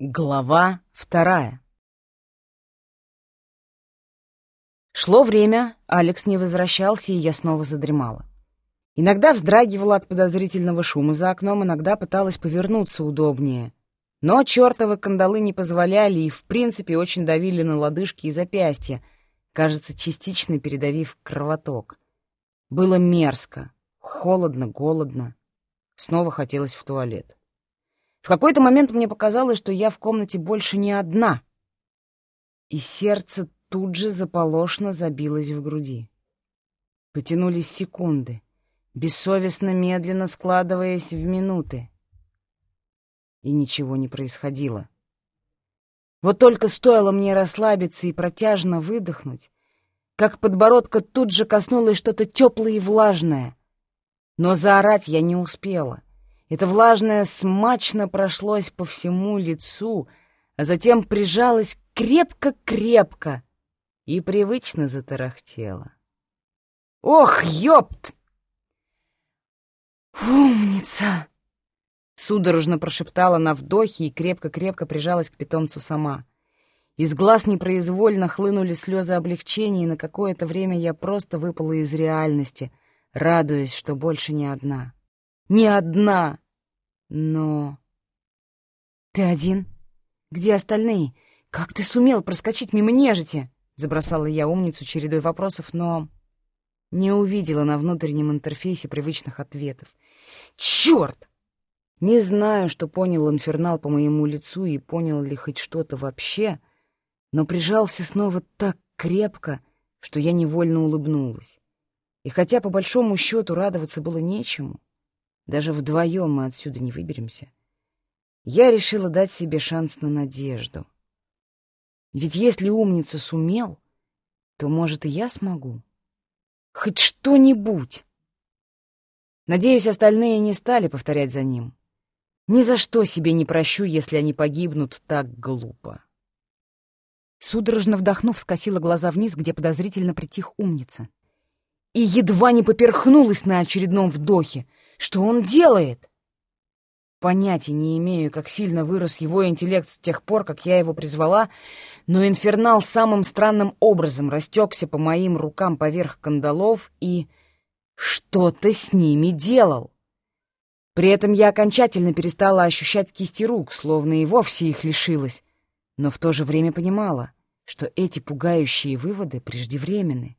Глава вторая Шло время, Алекс не возвращался, и я снова задремала. Иногда вздрагивала от подозрительного шума за окном, иногда пыталась повернуться удобнее. Но чертовы кандалы не позволяли и, в принципе, очень давили на лодыжки и запястья, кажется, частично передавив кровоток. Было мерзко, холодно, голодно. Снова хотелось в туалет. В какой-то момент мне показалось, что я в комнате больше не одна. И сердце тут же заполошно забилось в груди. Потянулись секунды, бессовестно медленно складываясь в минуты. И ничего не происходило. Вот только стоило мне расслабиться и протяжно выдохнуть, как подбородка тут же коснулось что-то теплое и влажное. Но заорать я не успела. Это влажное смачно прошлось по всему лицу, а затем прижалось крепко-крепко и привычно затарахтело. «Ох, ёпт!» «Умница!» Судорожно прошептала на вдохе и крепко-крепко прижалась к питомцу сама. Из глаз непроизвольно хлынули слезы облегчения, и на какое-то время я просто выпала из реальности, радуясь, что больше не одна. Не одна! Но... Ты один? Где остальные? Как ты сумел проскочить мимо нежити? Забросала я умницу чередой вопросов, но не увидела на внутреннем интерфейсе привычных ответов. Черт! Не знаю, что понял инфернал по моему лицу и понял ли хоть что-то вообще, но прижался снова так крепко, что я невольно улыбнулась. И хотя по большому счету радоваться было нечему, даже вдвоем мы отсюда не выберемся. Я решила дать себе шанс на надежду. Ведь если умница сумел, то, может, и я смогу. Хоть что-нибудь. Надеюсь, остальные не стали повторять за ним. Ни за что себе не прощу, если они погибнут так глупо. Судорожно вдохнув, скосила глаза вниз, где подозрительно притих умница. И едва не поперхнулась на очередном вдохе — что он делает? Понятия не имею, как сильно вырос его интеллект с тех пор, как я его призвала, но инфернал самым странным образом растекся по моим рукам поверх кандалов и что-то с ними делал. При этом я окончательно перестала ощущать кисти рук, словно и вовсе их лишилась, но в то же время понимала, что эти пугающие выводы преждевременны.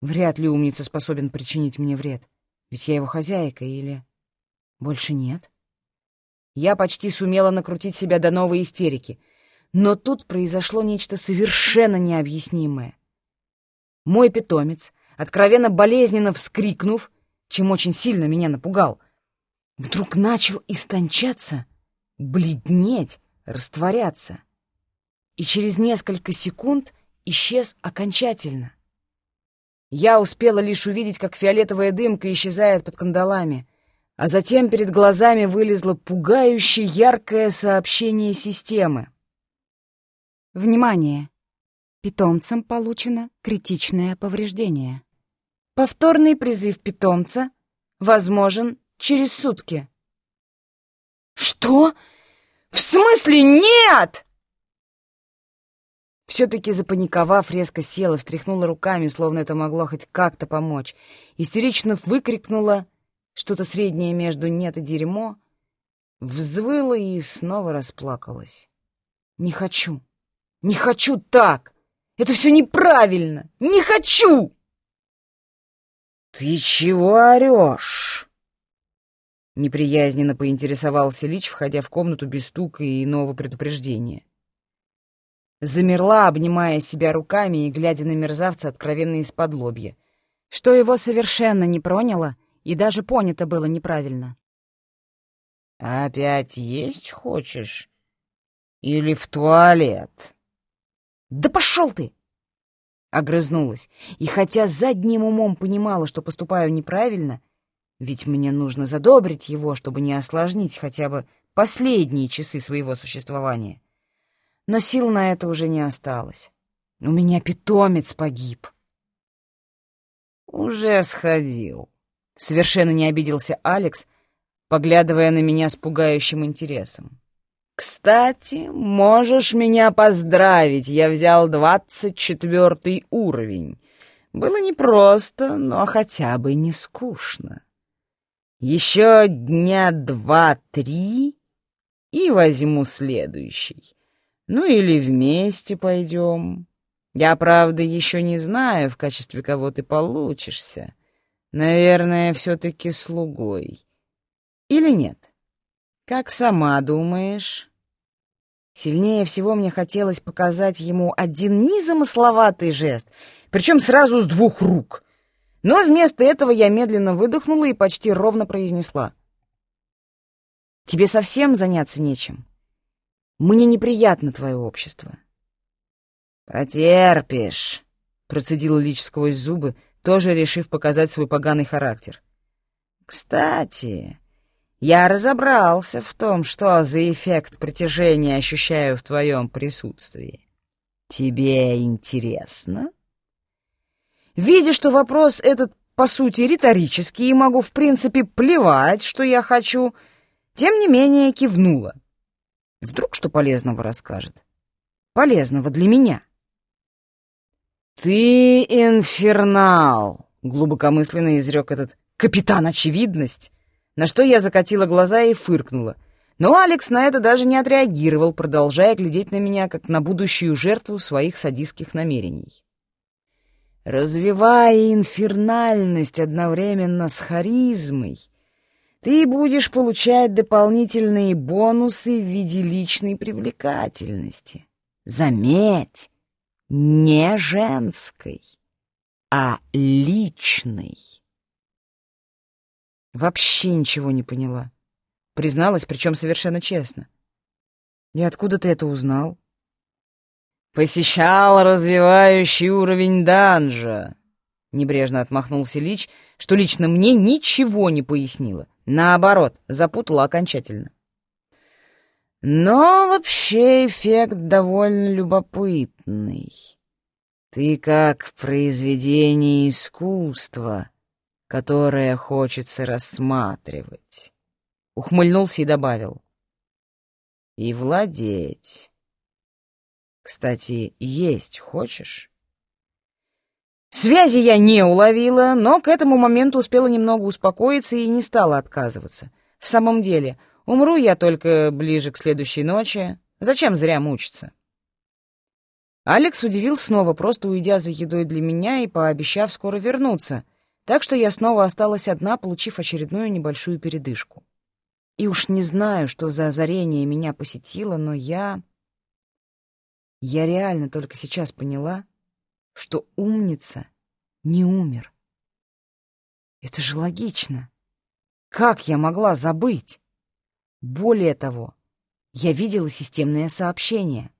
Вряд ли умница способен причинить мне вред. Ведь я его хозяйка или... Больше нет. Я почти сумела накрутить себя до новой истерики. Но тут произошло нечто совершенно необъяснимое. Мой питомец, откровенно болезненно вскрикнув, чем очень сильно меня напугал, вдруг начал истончаться, бледнеть, растворяться. И через несколько секунд исчез окончательно. Я успела лишь увидеть, как фиолетовая дымка исчезает под кандалами, а затем перед глазами вылезло пугающе яркое сообщение системы. Внимание! Питомцам получено критичное повреждение. Повторный призыв питомца возможен через сутки. «Что? В смысле нет?» Все-таки запаниковав, резко села, встряхнула руками, словно это могло хоть как-то помочь. Истерично выкрикнула что-то среднее между «нет» и «дерьмо», взвыла и снова расплакалась. «Не хочу! Не хочу так! Это все неправильно! Не хочу!» «Ты чего орешь?» Неприязненно поинтересовался Лич, входя в комнату без стука и иного предупреждения. Замерла, обнимая себя руками и глядя на мерзавца откровенно из-под лобья, что его совершенно не проняло и даже понято было неправильно. «Опять есть хочешь? Или в туалет?» «Да пошел ты!» Огрызнулась, и хотя задним умом понимала, что поступаю неправильно, ведь мне нужно задобрить его, чтобы не осложнить хотя бы последние часы своего существования, но сил на это уже не осталось. У меня питомец погиб. «Уже сходил», — совершенно не обиделся Алекс, поглядывая на меня с пугающим интересом. Кстати, можешь меня поздравить, я взял двадцать четвертый уровень. Было непросто, но хотя бы не скучно. Еще дня два-три и возьму следующий. Ну или вместе пойдем. Я, правда, еще не знаю, в качестве кого ты получишься. Наверное, все-таки слугой. Или нет? Как сама думаешь? Сильнее всего мне хотелось показать ему один незамысловатый жест, причем сразу с двух рук. Но вместо этого я медленно выдохнула и почти ровно произнесла. «Тебе совсем заняться нечем? Мне неприятно твое общество». «Потерпишь», — процедил Лич сквозь зубы, тоже решив показать свой поганый характер. «Кстати, я разобрался в том, что за эффект притяжения ощущаю в твоем присутствии. Тебе интересно?» Видя, что вопрос этот, по сути, риторический, и могу, в принципе, плевать, что я хочу, тем не менее кивнула. Вдруг что полезного расскажет? Полезного для меня. «Ты инфернал!» — глубокомысленно изрек этот «капитан очевидность», на что я закатила глаза и фыркнула. Но Алекс на это даже не отреагировал, продолжая глядеть на меня, как на будущую жертву своих садистских намерений. Развивая инфернальность одновременно с харизмой, ты будешь получать дополнительные бонусы в виде личной привлекательности. Заметь, не женской, а личной. Вообще ничего не поняла. Призналась, причем совершенно честно. И откуда ты это узнал? Посещал развивающий уровень данжа. Небрежно отмахнулся Лич, что лично мне ничего не пояснило. Наоборот, запутала окончательно. Но вообще эффект довольно любопытный. Ты как произведение искусства, которое хочется рассматривать. Ухмыльнулся и добавил. И владеть. Кстати, есть хочешь? Связи я не уловила, но к этому моменту успела немного успокоиться и не стала отказываться. В самом деле — Умру я только ближе к следующей ночи. Зачем зря мучиться? Алекс удивил снова, просто уйдя за едой для меня и пообещав скоро вернуться, так что я снова осталась одна, получив очередную небольшую передышку. И уж не знаю, что за озарение меня посетило, но я... Я реально только сейчас поняла, что умница не умер. Это же логично. Как я могла забыть? Более того, я видела системное сообщение.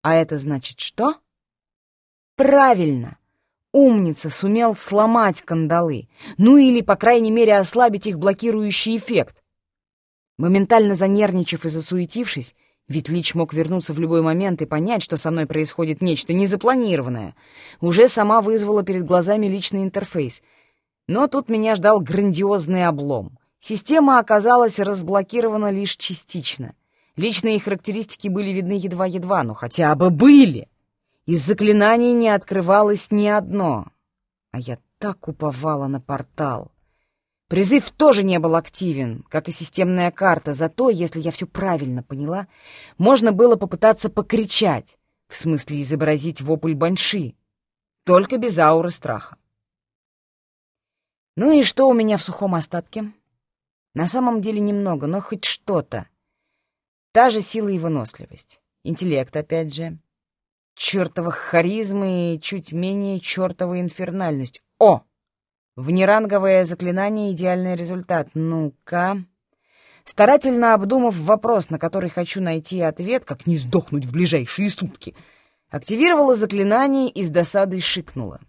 А это значит что? Правильно! Умница сумел сломать кандалы, ну или, по крайней мере, ослабить их блокирующий эффект. Моментально занервничав и засуетившись, ведь Лич мог вернуться в любой момент и понять, что со мной происходит нечто незапланированное, уже сама вызвала перед глазами личный интерфейс. Но тут меня ждал грандиозный облом — Система оказалась разблокирована лишь частично. Личные характеристики были видны едва-едва, но хотя бы были. Из заклинаний не открывалось ни одно. А я так уповала на портал. Призыв тоже не был активен, как и системная карта, зато, если я все правильно поняла, можно было попытаться покричать, в смысле изобразить вопль банши, только без ауры страха. Ну и что у меня в сухом остатке? На самом деле немного, но хоть что-то. Та же сила и выносливость. Интеллект, опять же. Чёртова харизма и чуть менее чёртова инфернальность. О! Внеранговое заклинание — идеальный результат. Ну-ка... Старательно обдумав вопрос, на который хочу найти ответ, как не сдохнуть в ближайшие сутки, активировала заклинание и с досадой шикнула.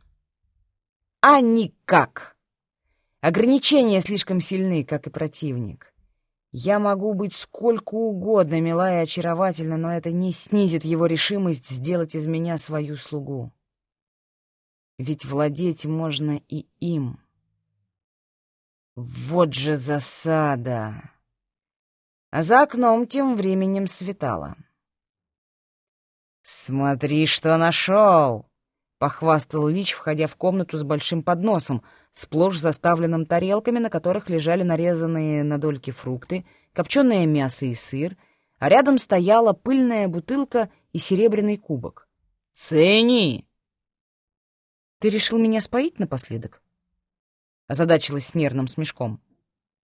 А никак! Ограничения слишком сильны, как и противник. Я могу быть сколько угодно мила и очаровательна, но это не снизит его решимость сделать из меня свою слугу. Ведь владеть можно и им. Вот же засада! А за окном тем временем светало. «Смотри, что нашел!» — похвастал Лич, входя в комнату с большим подносом, сплошь заставленным тарелками, на которых лежали нарезанные на дольки фрукты, копченое мясо и сыр, а рядом стояла пыльная бутылка и серебряный кубок. «Цени!» «Ты решил меня споить напоследок?» — озадачилась с нервным смешком.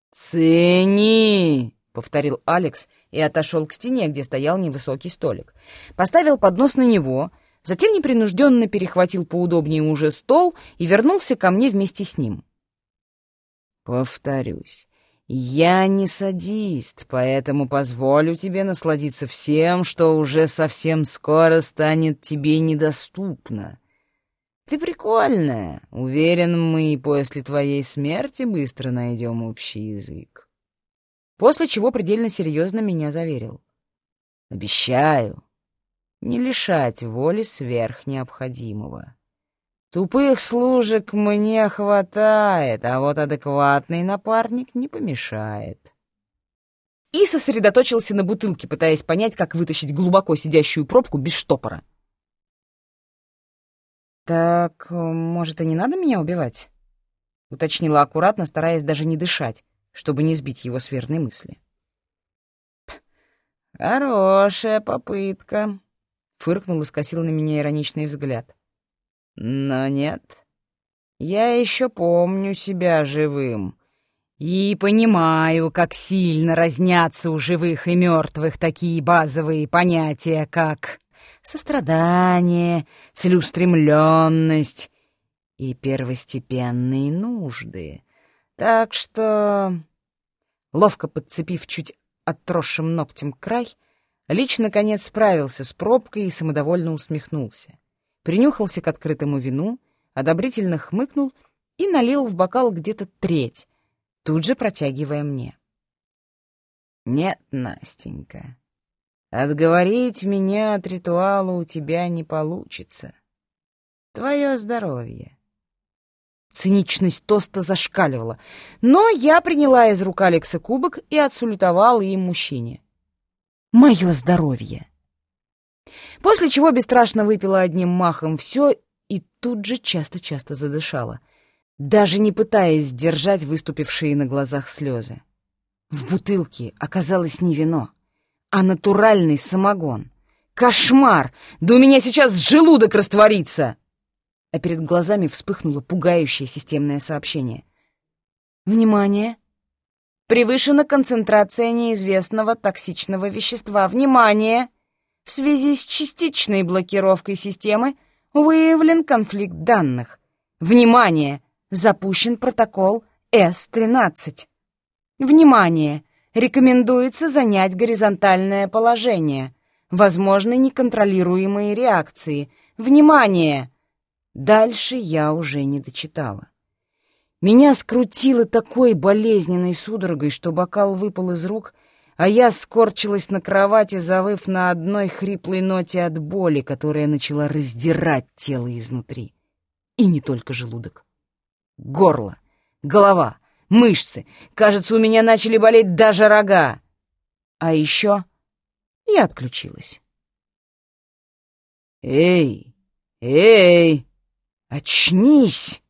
«Цени!» — повторил Алекс и отошел к стене, где стоял невысокий столик. Поставил поднос на него, затем непринужденно перехватил поудобнее уже стол и вернулся ко мне вместе с ним. «Повторюсь, я не садист, поэтому позволю тебе насладиться всем, что уже совсем скоро станет тебе недоступно. Ты прикольная, уверен, мы после твоей смерти быстро найдем общий язык» после чего предельно серьезно меня заверил. «Обещаю не лишать воли сверх необходимого. Тупых служек мне хватает, а вот адекватный напарник не помешает». И сосредоточился на бутылке, пытаясь понять, как вытащить глубоко сидящую пробку без штопора. «Так, может, и не надо меня убивать?» — уточнила аккуратно, стараясь даже не дышать чтобы не сбить его с верной мысли. «Хорошая попытка», — фыркнул и скосил на меня ироничный взгляд. «Но нет, я еще помню себя живым и понимаю, как сильно разнятся у живых и мертвых такие базовые понятия, как сострадание, целеустремленность и первостепенные нужды». Так что, ловко подцепив чуть отросшим ногтем край, Лич наконец справился с пробкой и самодовольно усмехнулся. Принюхался к открытому вину, одобрительно хмыкнул и налил в бокал где-то треть, тут же протягивая мне. «Нет, Настенька, отговорить меня от ритуала у тебя не получится. Твое здоровье. Циничность тоста зашкаливала. Но я приняла из рук Алекса кубок и отсулетовала им мужчине. «Мое здоровье!» После чего бесстрашно выпила одним махом все и тут же часто-часто задышала, даже не пытаясь сдержать выступившие на глазах слезы. В бутылке оказалось не вино, а натуральный самогон. Кошмар! Да у меня сейчас желудок растворится! а перед глазами вспыхнуло пугающее системное сообщение. «Внимание! Превышена концентрация неизвестного токсичного вещества. Внимание! В связи с частичной блокировкой системы выявлен конфликт данных. Внимание! Запущен протокол С-13. Внимание! Рекомендуется занять горизонтальное положение. Возможны неконтролируемые реакции. Внимание! Дальше я уже не дочитала. Меня скрутило такой болезненной судорогой, что бокал выпал из рук, а я скорчилась на кровати, завыв на одной хриплой ноте от боли, которая начала раздирать тело изнутри. И не только желудок. Горло, голова, мышцы. Кажется, у меня начали болеть даже рога. А еще я отключилась. «Эй! Эй!» «Очнись!»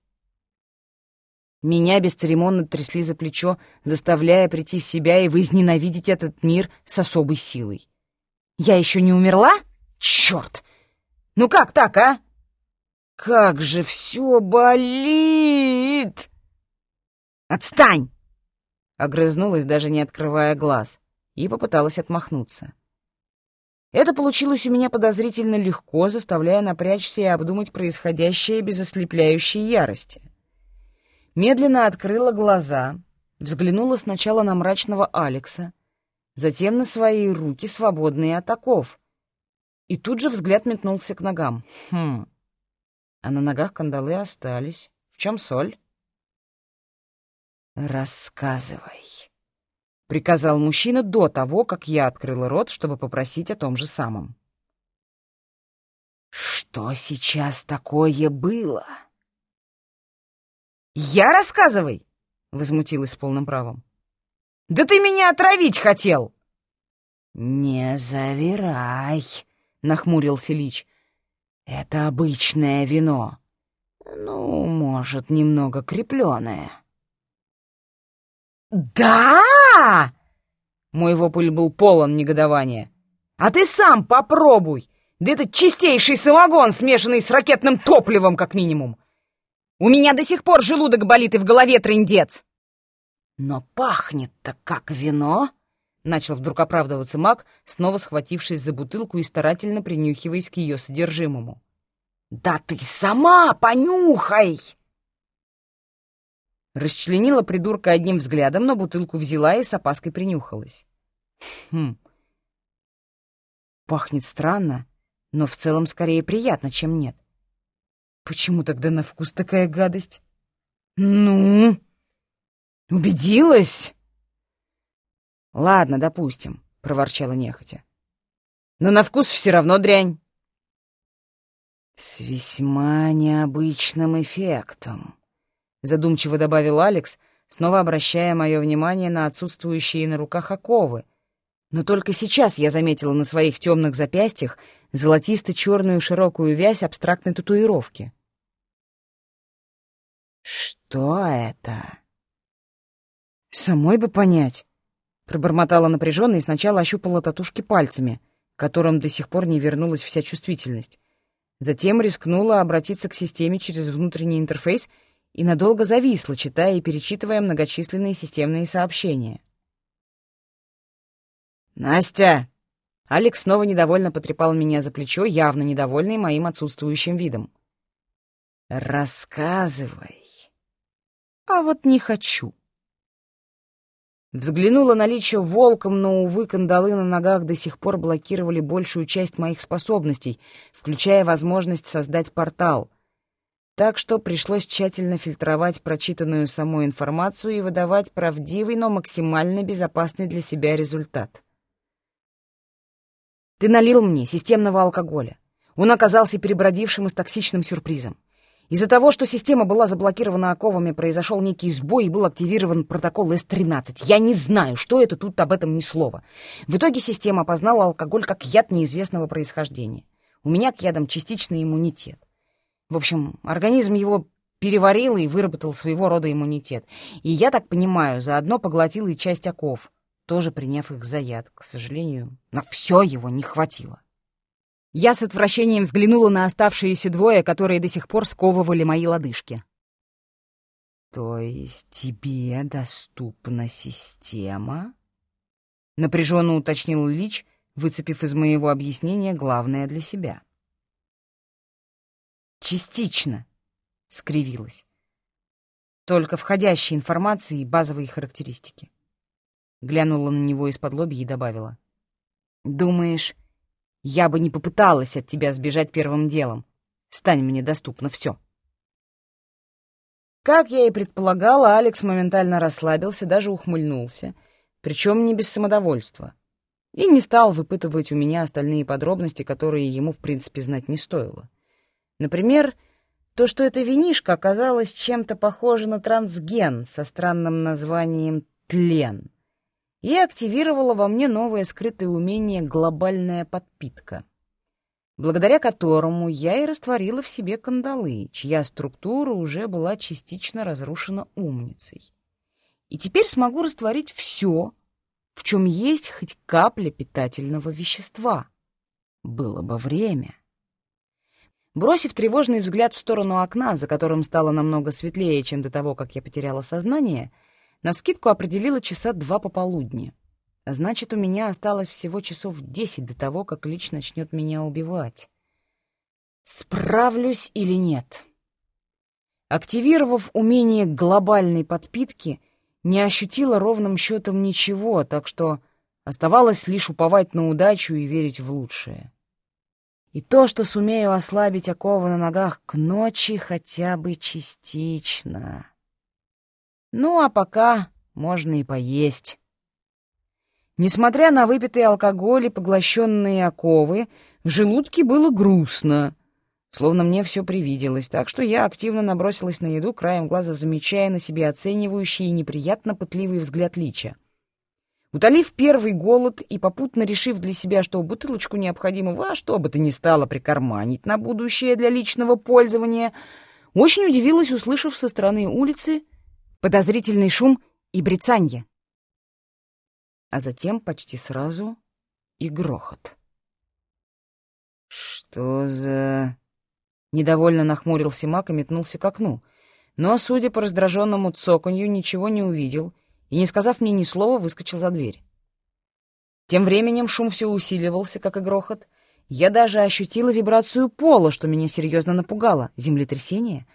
Меня бесцеремонно трясли за плечо, заставляя прийти в себя и возненавидеть этот мир с особой силой. «Я еще не умерла? Черт! Ну как так, а? Как же все болит!» «Отстань!» Огрызнулась, даже не открывая глаз, и попыталась отмахнуться. Это получилось у меня подозрительно легко, заставляя напрячься и обдумать происходящее без ослепляющей ярости. Медленно открыла глаза, взглянула сначала на мрачного Алекса, затем на свои руки, свободные от оков. И тут же взгляд метнулся к ногам. Хм, а на ногах кандалы остались. В чем соль? «Рассказывай», приказал мужчина до того, как я открыла рот, чтобы попросить о том же самом. «Что сейчас такое было?» «Я рассказывай!» — возмутилась полным правом. «Да ты меня отравить хотел!» «Не завирай», — нахмурился Лич. «Это обычное вино. Ну, может, немного крепленое». «Да!» Мой вопль был полон негодования. «А ты сам попробуй! Да это чистейший самогон, смешанный с ракетным топливом, как минимум! У меня до сих пор желудок болит и в голове трындец!» «Но пахнет-то как вино!» Начал вдруг оправдываться маг, снова схватившись за бутылку и старательно принюхиваясь к ее содержимому. «Да ты сама понюхай!» Расчленила придурка одним взглядом, но бутылку взяла и с опаской принюхалась. Хм. Пахнет странно, но в целом скорее приятно, чем нет. Почему тогда на вкус такая гадость? Ну, убедилась? Ладно, допустим, проворчала нехотя. Но на вкус все равно дрянь. С весьма необычным эффектом задумчиво добавил Алекс, снова обращая мое внимание на отсутствующие на руках оковы. Но только сейчас я заметила на своих темных запястьях золотисто-черную широкую вязь абстрактной татуировки. «Что это?» «Самой бы понять», — пробормотала напряженно и сначала ощупала татушки пальцами, которым до сих пор не вернулась вся чувствительность. Затем рискнула обратиться к системе через внутренний интерфейс — и надолго зависла, читая и перечитывая многочисленные системные сообщения. «Настя!» Алекс снова недовольно потрепал меня за плечо, явно недовольный моим отсутствующим видом. «Рассказывай». «А вот не хочу». Взглянула на личо волком, но, увы, кандалы на ногах до сих пор блокировали большую часть моих способностей, включая возможность создать портал — так что пришлось тщательно фильтровать прочитанную саму информацию и выдавать правдивый, но максимально безопасный для себя результат. «Ты налил мне системного алкоголя. Он оказался перебродившим и с токсичным сюрпризом. Из-за того, что система была заблокирована оковами, произошел некий сбой и был активирован протокол С-13. Я не знаю, что это тут об этом ни слова. В итоге система опознала алкоголь как яд неизвестного происхождения. У меня к ядам частичный иммунитет. В общем, организм его переварил и выработал своего рода иммунитет. И я так понимаю, заодно поглотил и часть оков, тоже приняв их за яд. К сожалению, на все его не хватило. Я с отвращением взглянула на оставшиеся двое, которые до сих пор сковывали мои лодыжки. «То есть тебе доступна система?» — напряженно уточнил Лич, выцепив из моего объяснения главное для себя. Частично, скривилась. Только входящей информации и базовые характеристики. Глянула на него из-под лоби и добавила. Думаешь, я бы не попыталась от тебя сбежать первым делом. Стань мне доступно все. Как я и предполагала, Алекс моментально расслабился, даже ухмыльнулся, причем не без самодовольства, и не стал выпытывать у меня остальные подробности, которые ему, в принципе, знать не стоило. Например, то, что эта винишка оказалась чем-то похожа на трансген со странным названием «тлен» и активировала во мне новое скрытое умение «глобальная подпитка», благодаря которому я и растворила в себе кандалы, чья структура уже была частично разрушена умницей. И теперь смогу растворить все, в чем есть хоть капля питательного вещества. Было бы время. Бросив тревожный взгляд в сторону окна, за которым стало намного светлее, чем до того, как я потеряла сознание, навскидку определила часа два пополудни. А значит, у меня осталось всего часов десять до того, как Лич начнет меня убивать. Справлюсь или нет? Активировав умение глобальной подпитки, не ощутила ровным счетом ничего, так что оставалось лишь уповать на удачу и верить в лучшее. И то, что сумею ослабить оковы на ногах к ночи хотя бы частично. Ну, а пока можно и поесть. Несмотря на выпитый алкоголь и поглощенные оковы, в желудке было грустно, словно мне все привиделось, так что я активно набросилась на еду, краем глаза замечая на себе оценивающий и неприятно пытливый взгляд Лича. Утолив первый голод и попутно решив для себя, что бутылочку необходимо во что бы то ни стало прикарманить на будущее для личного пользования, очень удивилась, услышав со стороны улицы подозрительный шум и брецанье. А затем почти сразу и грохот. «Что за...» Недовольно нахмурился Мак и метнулся к окну, но, судя по раздраженному цоканью, ничего не увидел и, не сказав мне ни слова, выскочил за дверь. Тем временем шум все усиливался, как и грохот. Я даже ощутила вибрацию пола, что меня серьезно напугало. Землетрясение?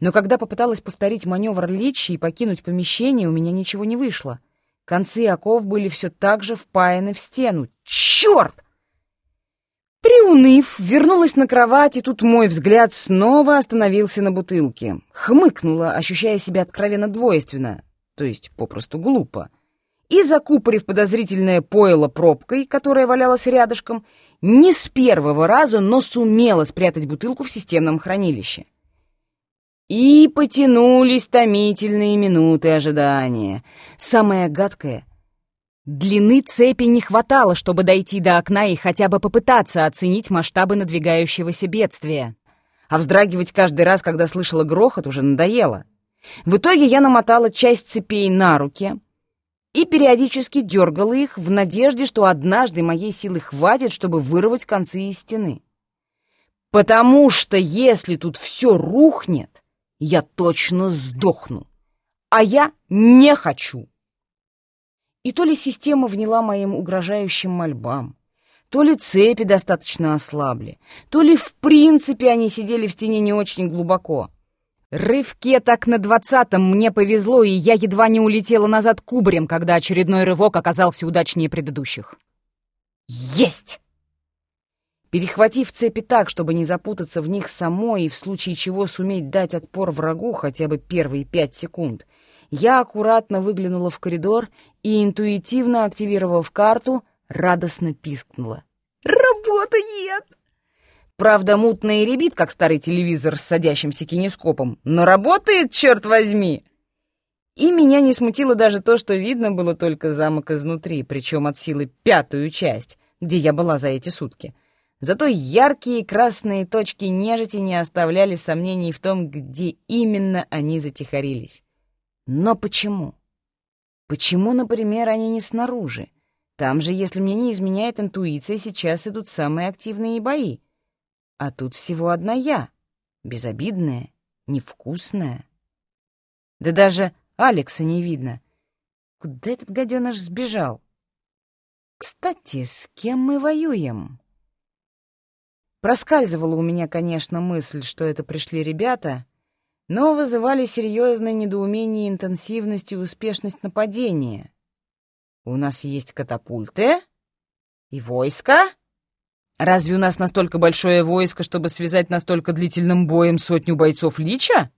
Но когда попыталась повторить маневр Личи и покинуть помещение, у меня ничего не вышло. Концы оков были все так же впаяны в стену. Черт! Приуныв, вернулась на кровать, и тут мой взгляд снова остановился на бутылке. Хмыкнула, ощущая себя откровенно двойственно, то есть попросту глупо. И, закупорив подозрительное пойло пробкой, которая валялась рядышком, не с первого раза, но сумела спрятать бутылку в системном хранилище. И потянулись томительные минуты ожидания. Самое гадкое — Длины цепи не хватало, чтобы дойти до окна и хотя бы попытаться оценить масштабы надвигающегося бедствия. А вздрагивать каждый раз, когда слышала грохот, уже надоело. В итоге я намотала часть цепей на руки и периодически дергала их в надежде, что однажды моей силы хватит, чтобы вырвать концы из стены. Потому что если тут все рухнет, я точно сдохну. А я не хочу. И то ли система вняла моим угрожающим мольбам, то ли цепи достаточно ослабли, то ли в принципе они сидели в стене не очень глубоко. Рывке так на двадцатом мне повезло, и я едва не улетела назад кубарем, когда очередной рывок оказался удачнее предыдущих. Есть! Перехватив цепи так, чтобы не запутаться в них самой и в случае чего суметь дать отпор врагу хотя бы первые пять секунд — я аккуратно выглянула в коридор и, интуитивно активировав карту, радостно пискнула. «Работает!» Правда, мутно и ребит, как старый телевизор с садящимся кинескопом, но работает, черт возьми! И меня не смутило даже то, что видно было только замок изнутри, причем от силы пятую часть, где я была за эти сутки. Зато яркие красные точки нежити не оставляли сомнений в том, где именно они затихарились. Но почему? Почему, например, они не снаружи? Там же, если мне не изменяет интуиция, сейчас идут самые активные бои. А тут всего одна я, безобидная, невкусная. Да даже Алекса не видно. Куда этот гаденыш сбежал? Кстати, с кем мы воюем? Проскальзывала у меня, конечно, мысль, что это пришли ребята, но вызывали серьезное недоумение интенсивность и успешность нападения. У нас есть катапульты и войско. Разве у нас настолько большое войско, чтобы связать настолько длительным боем сотню бойцов Лича?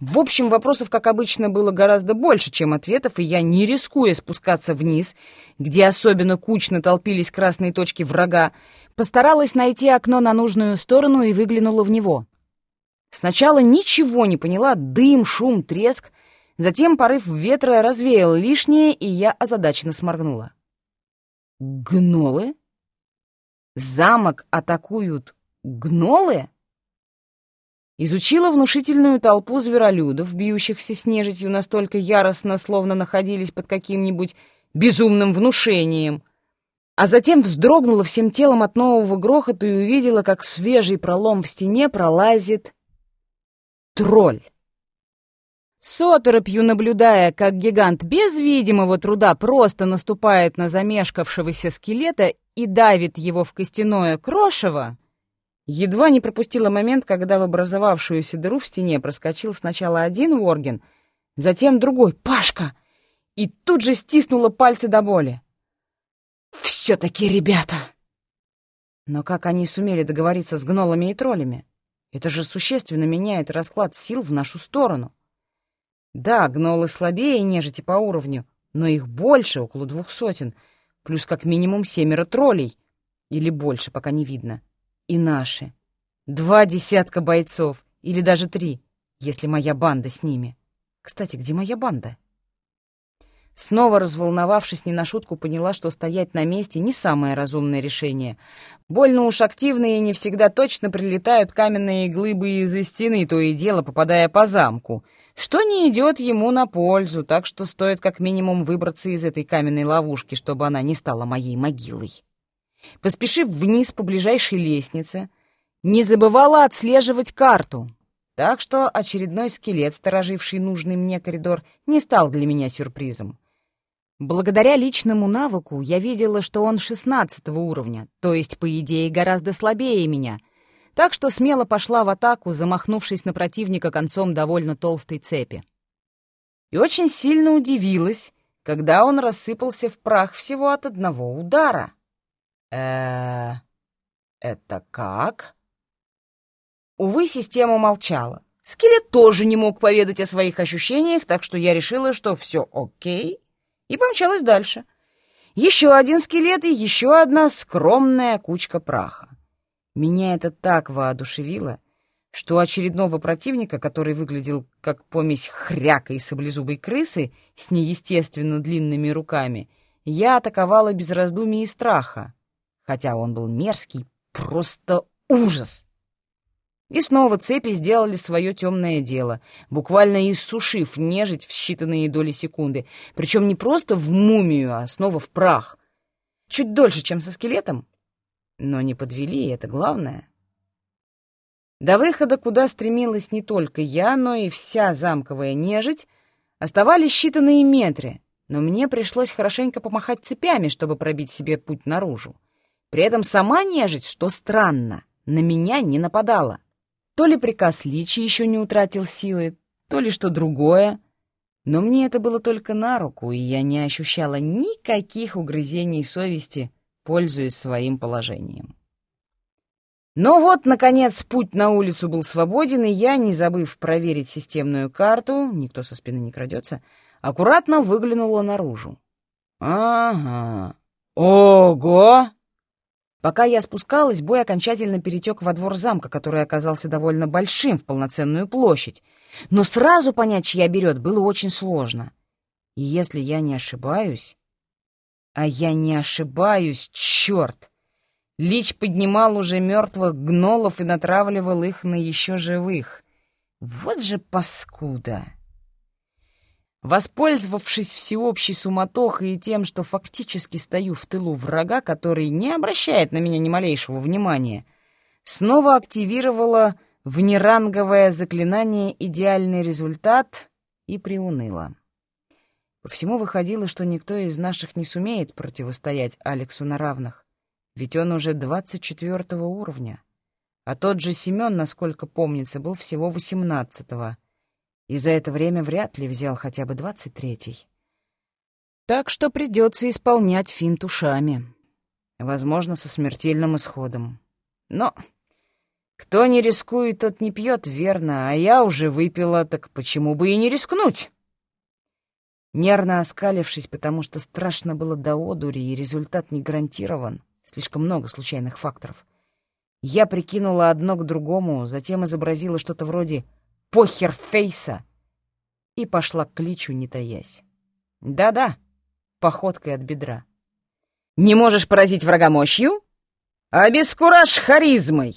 В общем, вопросов, как обычно, было гораздо больше, чем ответов, и я, не рискуя спускаться вниз, где особенно кучно толпились красные точки врага, постаралась найти окно на нужную сторону и выглянула в него. Сначала ничего не поняла, дым, шум, треск. Затем порыв ветра развеял лишнее, и я озадаченно сморгнула. Гнолы? Замок атакуют гнолы? Изучила внушительную толпу зверолюдов, бьющихся с нежитью настолько яростно, словно находились под каким-нибудь безумным внушением. А затем вздрогнула всем телом от нового грохота и увидела, как свежий пролом в стене пролазит тролль. С оторопью наблюдая, как гигант без видимого труда просто наступает на замешкавшегося скелета и давит его в костяное крошево, едва не пропустила момент, когда в образовавшуюся дыру в стене проскочил сначала один ворген, затем другой, Пашка, и тут же стиснула пальцы до боли. «Все-таки ребята!» Но как они сумели договориться с гнолами и троллями? Это же существенно меняет расклад сил в нашу сторону. Да, гнолы слабее нежити по уровню, но их больше, около двух сотен, плюс как минимум семеро троллей, или больше, пока не видно. И наши. Два десятка бойцов, или даже три, если моя банда с ними. Кстати, где моя банда? Снова разволновавшись не на шутку, поняла, что стоять на месте — не самое разумное решение. Больно уж активные и не всегда точно прилетают каменные глыбы из-за стены, то и дело попадая по замку, что не идет ему на пользу, так что стоит как минимум выбраться из этой каменной ловушки, чтобы она не стала моей могилой. Поспешив вниз по ближайшей лестнице, не забывала отслеживать карту, так что очередной скелет, стороживший нужный мне коридор, не стал для меня сюрпризом. Благодаря личному навыку я видела, что он шестнадцатого уровня, то есть, по идее, гораздо слабее меня, так что смело пошла в атаку, замахнувшись на противника концом довольно толстой цепи. И очень сильно удивилась, когда он рассыпался в прах всего от одного удара. э это как?» Увы, система молчала. Скелет тоже не мог поведать о своих ощущениях, так что я решила, что все окей, и помчалась дальше. Еще один скелет и еще одна скромная кучка праха. Меня это так воодушевило, что очередного противника, который выглядел как помесь хряка и саблезубой крысы с неестественно длинными руками, я атаковала без раздумий и страха, хотя он был мерзкий, просто ужас. И снова цепи сделали свое темное дело, буквально иссушив нежить в считанные доли секунды, причем не просто в мумию, а снова в прах. Чуть дольше, чем со скелетом, но не подвели, это главное. До выхода, куда стремилась не только я, но и вся замковая нежить, оставались считанные метры, но мне пришлось хорошенько помахать цепями, чтобы пробить себе путь наружу. При этом сама нежить, что странно, на меня не нападала. То ли приказ Личи еще не утратил силы, то ли что другое. Но мне это было только на руку, и я не ощущала никаких угрызений совести, пользуясь своим положением. Но вот, наконец, путь на улицу был свободен, и я, не забыв проверить системную карту, никто со спины не крадется, аккуратно выглянула наружу. «Ага. Ого!» Пока я спускалась, бой окончательно перетек во двор замка, который оказался довольно большим в полноценную площадь. Но сразу понять, чья берет, было очень сложно. И если я не ошибаюсь... А я не ошибаюсь, черт! Лич поднимал уже мертвых гнолов и натравливал их на еще живых. Вот же паскуда! Воспользовавшись всеобщей суматохой и тем, что фактически стою в тылу врага, который не обращает на меня ни малейшего внимания, снова активировала внеранговое заклинание «Идеальный результат» и приуныла. По всему выходило, что никто из наших не сумеет противостоять Алексу на равных, ведь он уже двадцать четвертого уровня, а тот же Семен, насколько помнится, был всего восемнадцатого — и за это время вряд ли взял хотя бы двадцать третий. Так что придется исполнять финт ушами. Возможно, со смертельным исходом. Но кто не рискует, тот не пьет, верно, а я уже выпила, так почему бы и не рискнуть? Нервно оскалившись, потому что страшно было до одури, и результат не гарантирован, слишком много случайных факторов, я прикинула одно к другому, затем изобразила что-то вроде похерфейса и пошла к кличу, не таясь. Да-да, походкой от бедра. Не можешь поразить врага мощью? Обескуражь харизмой!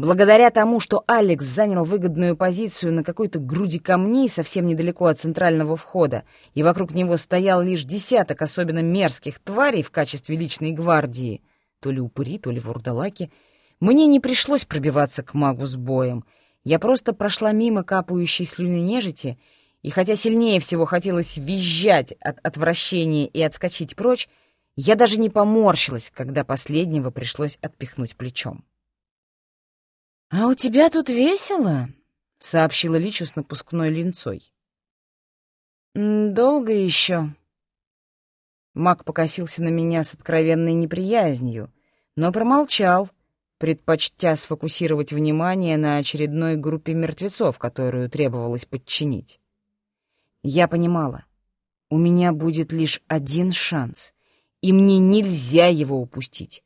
Благодаря тому, что Алекс занял выгодную позицию на какой-то груди камней совсем недалеко от центрального входа, и вокруг него стоял лишь десяток особенно мерзких тварей в качестве личной гвардии, то ли упыри, то ли вурдалаки, мне не пришлось пробиваться к магу с боем — я просто прошла мимо капающей слюны нежити, и хотя сильнее всего хотелось визжать от отвращения и отскочить прочь, я даже не поморщилась, когда последнего пришлось отпихнуть плечом. «А у тебя тут весело?» — сообщила Личу с напускной линцой. «Долго еще?» Маг покосился на меня с откровенной неприязнью, но промолчал, предпочтя сфокусировать внимание на очередной группе мертвецов, которую требовалось подчинить. Я понимала, у меня будет лишь один шанс, и мне нельзя его упустить.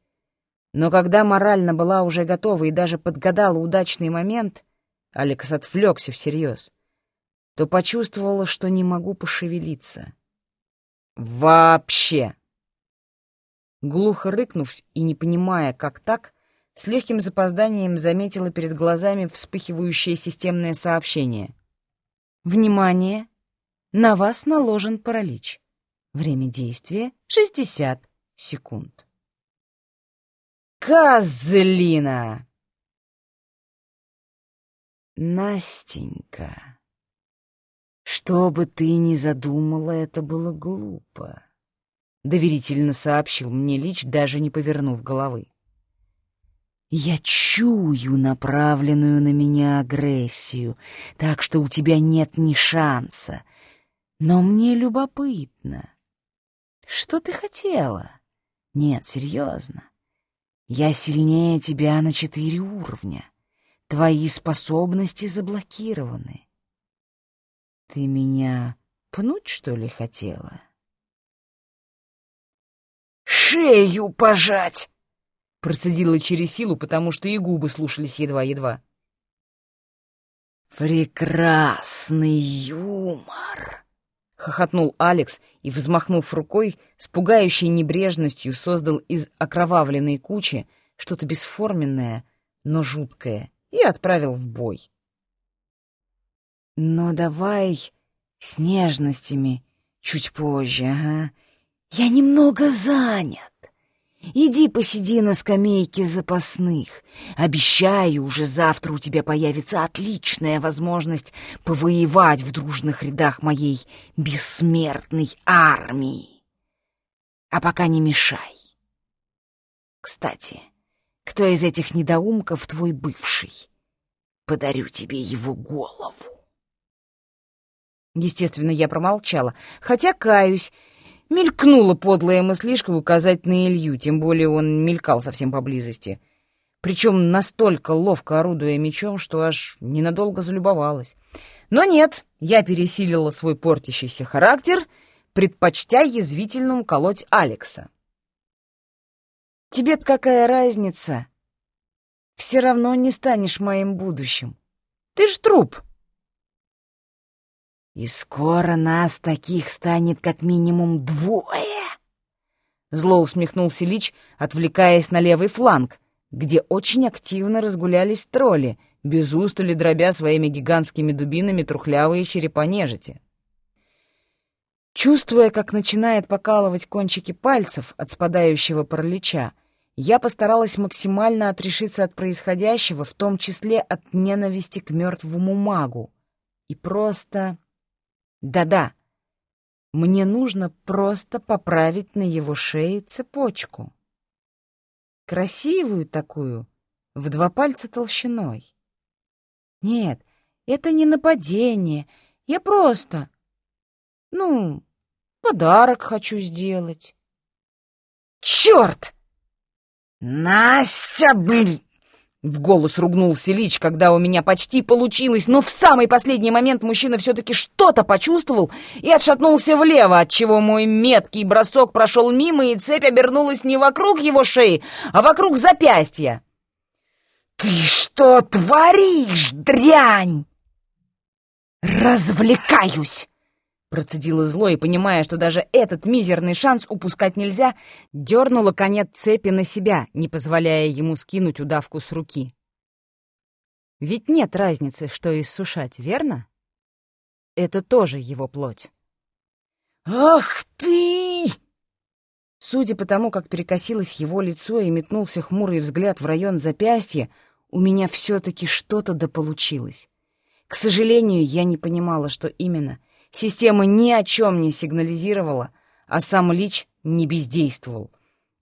Но когда морально была уже готова и даже подгадала удачный момент, Алекс отвлекся всерьез, то почувствовала, что не могу пошевелиться. Вообще. Глухо рыкнув и не понимая, как так, с легким запозданием заметила перед глазами вспыхивающее системное сообщение. «Внимание! На вас наложен паралич. Время действия — 60 секунд». «Козлина!» «Настенька, что бы ты ни задумала, это было глупо», — доверительно сообщил мне Лич, даже не повернув головы. «Я чую направленную на меня агрессию, так что у тебя нет ни шанса. Но мне любопытно. Что ты хотела? Нет, серьезно. Я сильнее тебя на четыре уровня. Твои способности заблокированы. Ты меня пнуть, что ли, хотела? «Шею пожать!» Процедила через силу, потому что и губы слушались едва-едва. «Прекрасный юмор!» — хохотнул Алекс и, взмахнув рукой, с пугающей небрежностью создал из окровавленной кучи что-то бесформенное, но жуткое, и отправил в бой. «Но давай с нежностями чуть позже, ага. Я немного занят. Иди посиди на скамейке запасных. Обещаю, уже завтра у тебя появится отличная возможность повоевать в дружных рядах моей бессмертной армии. А пока не мешай. Кстати, кто из этих недоумков твой бывший? Подарю тебе его голову. Естественно, я промолчала, хотя, каюсь, мелькнула подлая мыслишка указать на Илью, тем более он мелькал совсем поблизости. Причем настолько ловко орудуя мечом, что аж ненадолго залюбовалась. Но нет, я пересилила свой портящийся характер, предпочтя язвительно уколоть Алекса. Тебе-то какая разница? Все равно не станешь моим будущим. Ты ж труп. И скоро нас таких станет как минимум двое. Зло усмехнулся Лич, отвлекаясь на левый фланг, где очень активно разгулялись тролли, без устали дробя своими гигантскими дубинами трухлявые черепа нежити. Чувствуя, как начинает покалывать кончики пальцев от спадающего паралича, я постаралась максимально отрешиться от происходящего, в том числе от ненависти к мертвому магу. И просто... Да-да, мне нужно просто поправить на его шее цепочку. Красивую такую, в два пальца толщиной. Нет, это не нападение, я просто... Ну, подарок хочу сделать. Черт! «Настя, блин!» В голос ругнулся Лич, когда у меня почти получилось, но в самый последний момент мужчина все-таки что-то почувствовал и отшатнулся влево, отчего мой меткий бросок прошел мимо, и цепь обернулась не вокруг его шеи, а вокруг запястья. «Ты что творишь, дрянь?» «Развлекаюсь!» Процедила зло и, понимая, что даже этот мизерный шанс упускать нельзя, дернула конец цепи на себя, не позволяя ему скинуть удавку с руки. Ведь нет разницы, что иссушать, верно? Это тоже его плоть. «Ах ты!» Судя по тому, как перекосилось его лицо и метнулся хмурый взгляд в район запястья, у меня все-таки что-то дополучилось. К сожалению, я не понимала, что именно — Система ни о чем не сигнализировала, а сам Лич не бездействовал.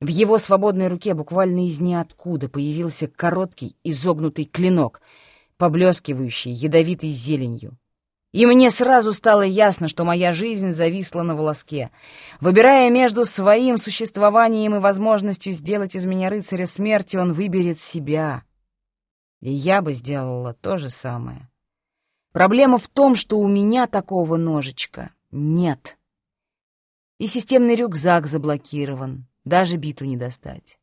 В его свободной руке буквально из ниоткуда появился короткий изогнутый клинок, поблескивающий ядовитой зеленью. И мне сразу стало ясно, что моя жизнь зависла на волоске. Выбирая между своим существованием и возможностью сделать из меня рыцаря смерти, он выберет себя. И я бы сделала то же самое. Проблема в том, что у меня такого ножичка нет. И системный рюкзак заблокирован, даже биту не достать.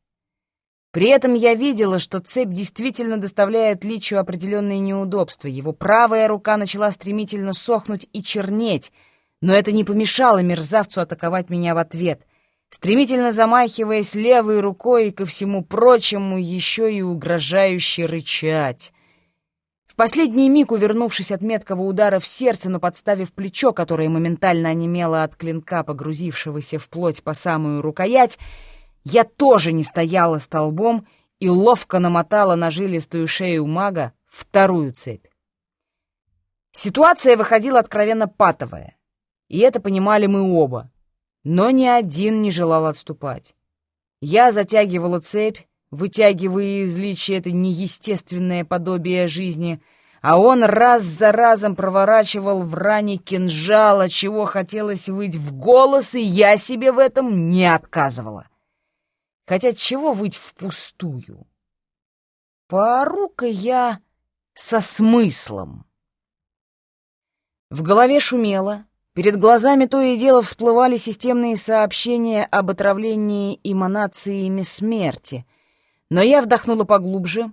При этом я видела, что цепь действительно доставляет Личу определенные неудобства. Его правая рука начала стремительно сохнуть и чернеть, Но это не помешало мерзавцу атаковать меня в ответ, стремительно замахиваясь левой рукой и ко всему прочему еще и угрожающе рычать. Последний миг, увернувшись от меткого удара в сердце, но подставив плечо, которое моментально онемело от клинка, погрузившегося в плоть по самую рукоять, я тоже не стояла столбом и ловко намотала на жилистую шею мага вторую цепь. Ситуация выходила откровенно патовая, и это понимали мы оба, но ни один не желал отступать. Я затягивала цепь, вытягивая из личи это неестественное подобие жизни, а он раз за разом проворачивал в ране кинжала, чего хотелось выть в голос, и я себе в этом не отказывала. Хотя чего выть впустую? Поору-ка я со смыслом. В голове шумело, перед глазами то и дело всплывали системные сообщения об отравлении эманациями смерти, но я вдохнула поглубже,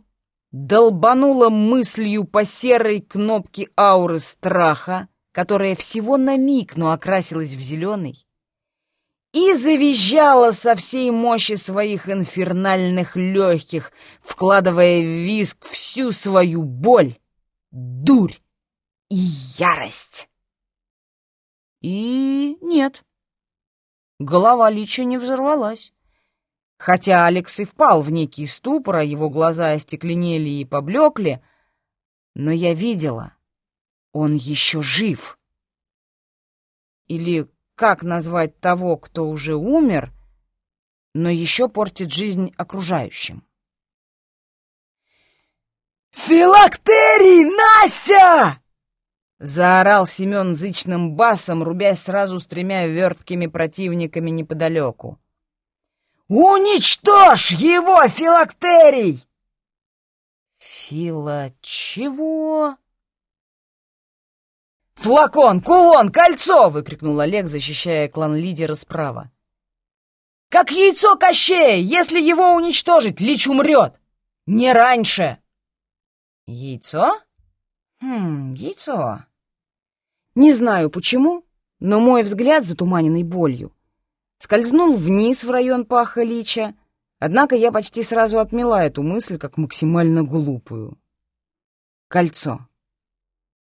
долбанула мыслью по серой кнопке ауры страха, которая всего на миг, но окрасилась в зеленый, и завизжала со всей мощи своих инфернальных легких, вкладывая в виск всю свою боль, дурь и ярость. И нет, голова Лича не взорвалась. Хотя Алекс и впал в некий ступор, а его глаза остекленели и поблекли, но я видела, он еще жив. Или как назвать того, кто уже умер, но еще портит жизнь окружающим? «Филактерий, Настя!» Заорал Семен зычным басом, рубясь сразу с тремя верткими противниками неподалеку. «Уничтожь его, филактерий!» «Фила чего?» «Флакон, кулон, кольцо!» — выкрикнул Олег, защищая клан-лидера справа. «Как яйцо Кощея! Если его уничтожить, Лич умрет! Не раньше!» «Яйцо?» Хм, яйцо. Не знаю почему, но мой взгляд, затуманенный болью, скользнул вниз в район паха лича, однако я почти сразу отмела эту мысль как максимально глупую. Кольцо.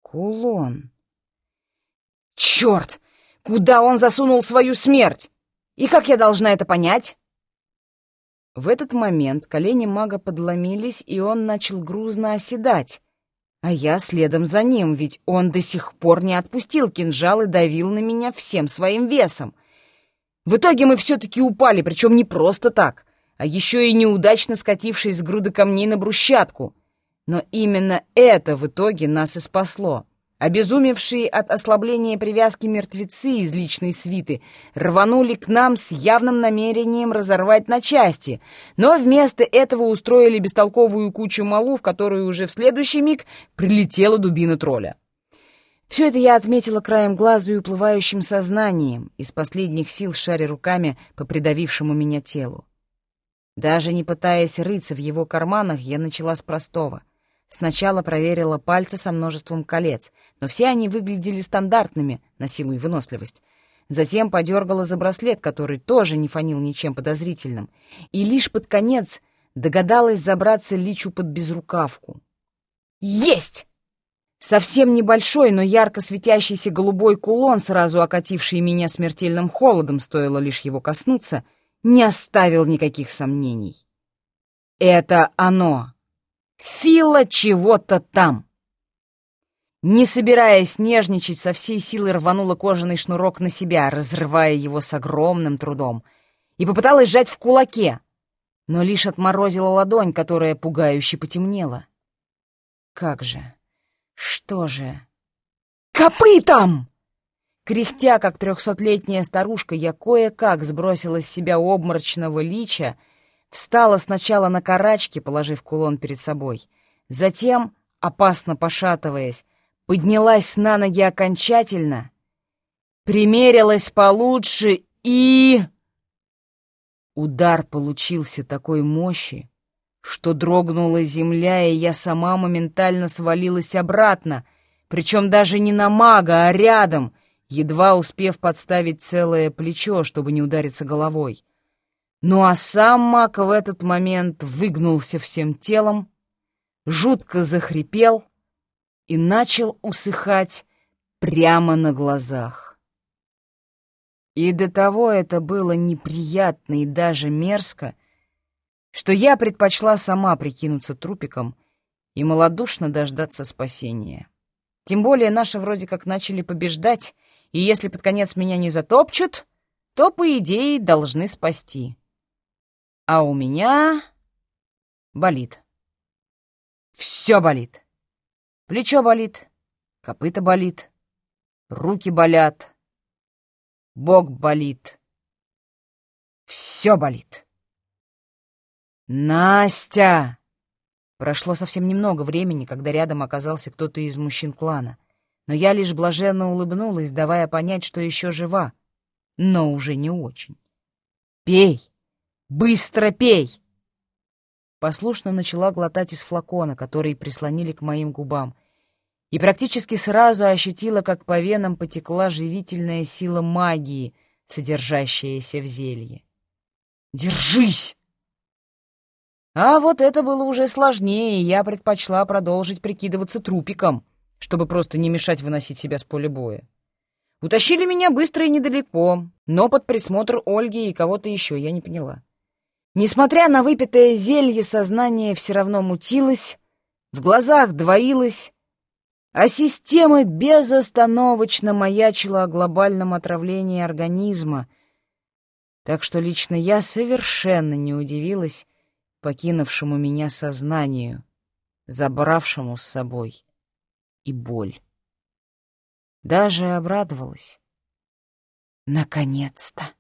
Кулон. Черт! Куда он засунул свою смерть? И как я должна это понять? В этот момент колени мага подломились, и он начал грузно оседать, а я следом за ним, ведь он до сих пор не отпустил кинжал и давил на меня всем своим весом. В итоге мы все-таки упали, причем не просто так, а еще и неудачно скатившись с груды камней на брусчатку. Но именно это в итоге нас и спасло. Обезумевшие от ослабления привязки мертвецы из личной свиты рванули к нам с явным намерением разорвать на части, но вместо этого устроили бестолковую кучу малу, в которую уже в следующий миг прилетела дубина тролля. Все это я отметила краем глаза и уплывающим сознанием, из последних сил шаря руками по придавившему меня телу. Даже не пытаясь рыться в его карманах, я начала с простого. Сначала проверила пальцы со множеством колец, но все они выглядели стандартными на силу и выносливость. Затем подергала за браслет, который тоже не фонил ничем подозрительным, и лишь под конец догадалась забраться личу под безрукавку. «Есть!» Совсем небольшой, но ярко светящийся голубой кулон, сразу окативший меня смертельным холодом, стоило лишь его коснуться, не оставил никаких сомнений. «Это оно!» Фила чего-то там. Не собираясь нежничать, со всей силы рванула кожаный шнурок на себя, разрывая его с огромным трудом, и попыталась сжать в кулаке, но лишь отморозила ладонь, которая пугающе потемнела. Как же? Что же? «Копытом!» Кряхтя, как трехсотлетняя старушка, я кое-как сбросила с себя обморочного лича Встала сначала на карачки, положив кулон перед собой. Затем, опасно пошатываясь, поднялась на ноги окончательно, примерилась получше и... Удар получился такой мощи, что дрогнула земля, и я сама моментально свалилась обратно, причем даже не на мага, а рядом, едва успев подставить целое плечо, чтобы не удариться головой. Ну а сам маг в этот момент выгнулся всем телом, жутко захрипел и начал усыхать прямо на глазах. И до того это было неприятно и даже мерзко, что я предпочла сама прикинуться трупиком и малодушно дождаться спасения. Тем более наши вроде как начали побеждать, и если под конец меня не затопчут, то, по идее, должны спасти. А у меня болит. Все болит. Плечо болит, копыта болит, руки болят, бок болит. Все болит. «Настя!» Прошло совсем немного времени, когда рядом оказался кто-то из мужчин клана, но я лишь блаженно улыбнулась, давая понять, что еще жива, но уже не очень. «Пей!» Быстро пей!» Послушно начала глотать из флакона, который прислонили к моим губам, и практически сразу ощутила, как по венам потекла живительная сила магии, содержащаяся в зелье. «Держись!» А вот это было уже сложнее, и я предпочла продолжить прикидываться трупиком, чтобы просто не мешать выносить себя с поля боя. Утащили меня быстро и недалеко, но под присмотр Ольги и кого-то еще я не поняла. Несмотря на выпитое зелье, сознание все равно мутилось, в глазах двоилось, а система безостановочно маячила о глобальном отравлении организма, так что лично я совершенно не удивилась покинувшему меня сознанию, забравшему с собой и боль. Даже обрадовалась. Наконец-то!